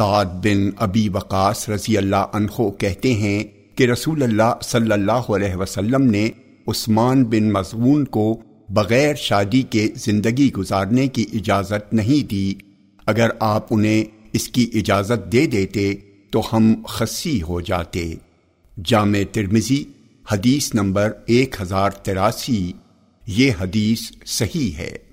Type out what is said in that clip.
سعد بن ابی وقاص رضی اللہ عنہ کہتے ہیں کہ رسول اللہ صلی اللہ علیہ وسلم نے عثمان بن مضمون کو بغیر شادی کے زندگی گزارنے کی اجازت نہیں دی۔ اگر آپ انہیں اس کی اجازت دے دیتے تو ہم خسی ہو جاتے۔ جامع ترمزی حدیث نمبر ایک ہزار تراسی۔ یہ حدیث صحیح ہے۔